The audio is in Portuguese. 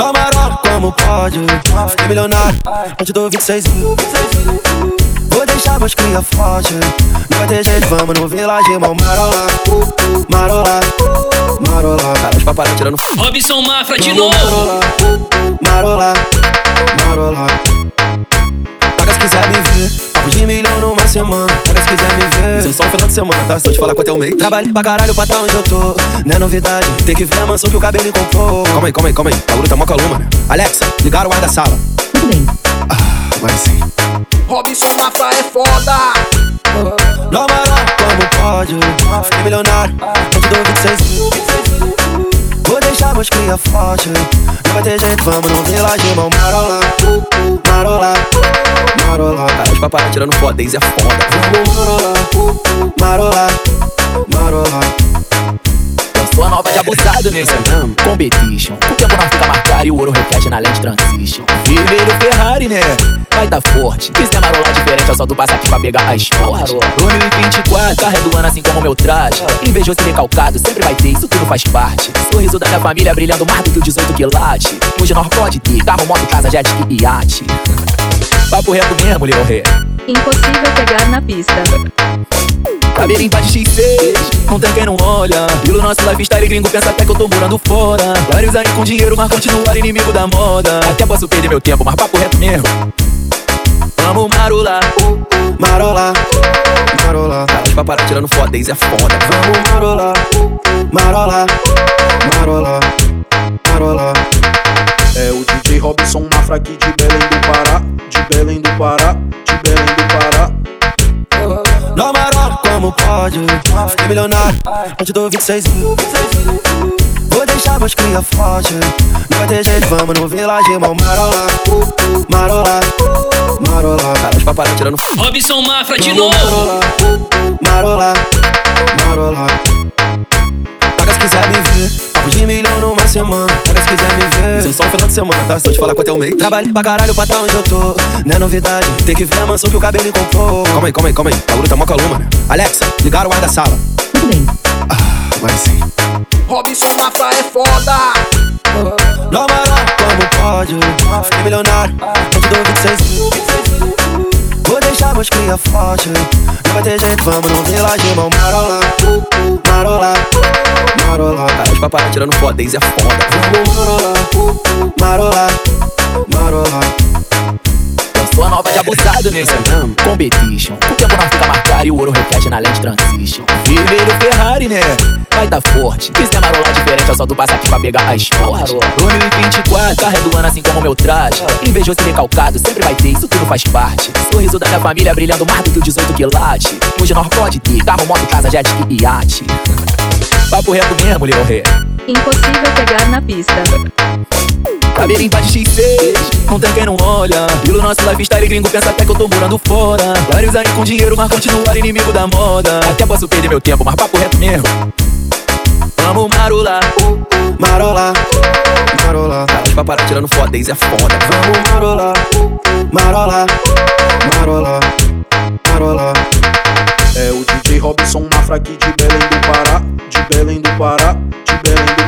Na marola, como pode? Fiquei milionário, antes do 26 Vou deixar meus cria forte. Não vai ter jeito, vamos no Village, irmão. Marola, marola, marola. Cara, os paparazzi tirando Robson Mafra de novo. Marola, marola. se quiser me ver Papo de milhão numa semana Paga se quiser me ver Isso é só um final de semana, tá? Eu te falar quanto é o mês Trabalhei pra caralho pra tá onde eu tô. Não é novidade Tem que ver a mansão que o cabelo comprou Calma aí, calma aí, calma aí. O bagulho tá mó calma, né? Alexa, ligaram o ar da sala. Tudo bem. Ah, agora sim. Robson Mafra é foda. Na moral, como pode? Fiquei milionário, antes do 26 Vou deixar meus cria forte. Não vai ter jeito, vamos no Village, irmão Marola, marola, marola Cara, os paparazzi tirando foto, Daisy é foda marola, marola, marola Eu sou a nova de abusado nesse competition. O tempo não fica marcado e o ouro reflete na lente transition. Vermelho Ferrari, né? Vai tá forte. Quiser marolar diferente, é só tu passar aqui pra pegar a esporte. 2024, carrego ano assim como meu traje. Invejoso e recalcado, sempre vai ter, isso tudo faz parte. Sorriso da minha família brilhando mais do que o 18 que late. Hoje nós pode ter carro, moto, casa, jet e iate. Papo reto mesmo, Leo Ré. Impossível pegar na pista. Cabelinho tá de X6, não tem quem não olha. Pelo nosso lifestyle gringo pensa até que eu tô morando fora. Vários aí com dinheiro, mas continuar inimigo da moda. Até posso perder meu tempo, mas papo reto mesmo. Vamos marolar, Marola, marola Cara, os paparazzi tirando foto, Daisy é foda Vamos marola, marola, marola, marola É o DJ Robson Mafra aqui de Belém do Pará. De Belém do Pará. De Belém do Pará. Na marola, como pode? Fiquei milionário, antes do 26 Vou deixar meus cria forte Não vai ter jeito, vamos no Village, irmão Marola, marola, marola Cara, os paparazzi tirando Robson Mafra de novo Marola, marola se quiser me ver Papo de milhão numa semana Paga se quiser me ver é só um final de semana, tá? Se eu te falar quanto é o mês Trabalhei pra caralho pra tá onde eu tô. Não é novidade Tem que ver a mansão que o cabelo comprou Calma aí, calma aí, calma aí. O bagulho tá mó calma, né? Alexa, ligaram o ar da sala. Tudo bem. Ah, agora sim. Robson Mafra é foda. Na moral, como pode? Fiquei milionário antes do 26 Vou deixar meus cria forte. Não vai ter jeito, vamos no Village, irmão Marola, marola, marola os paparazzi tirando foto, Daisy é foda Vamos marola, marola, marola eu sou a nova de abusado nesse competition. O tempo não fica marcado e o ouro reflete na lente transition. Vermelho Ferrari, né? Vai tá forte. Quiser marolar diferente, é só tu passar aqui pra pegar a esporte. 2024, carrego ano assim como meu traje. Invejoso e recalcado, sempre vai ter, isso tudo faz parte. Sorriso da minha família brilhando mais do que o 18 que late. Hoje nós pode ter carro, moto, casa, jet e iate. Papo reto mesmo, Leo Ré. Impossível pegar na pista. Cabelinho tá de X6, não tem quem não olha. Pelo nosso lifestyle gringo pensa até que eu tô morando fora. Vários aí com dinheiro, mas continuar inimigo da moda. Até posso perder meu tempo, mas papo reto mesmo. Vamos marolar, Marola, marola Cara, os paparazzi tirando foto, Daisy é foda Vamos marola, marola, marola, marola É o DJ Robson Mafra aqui baby.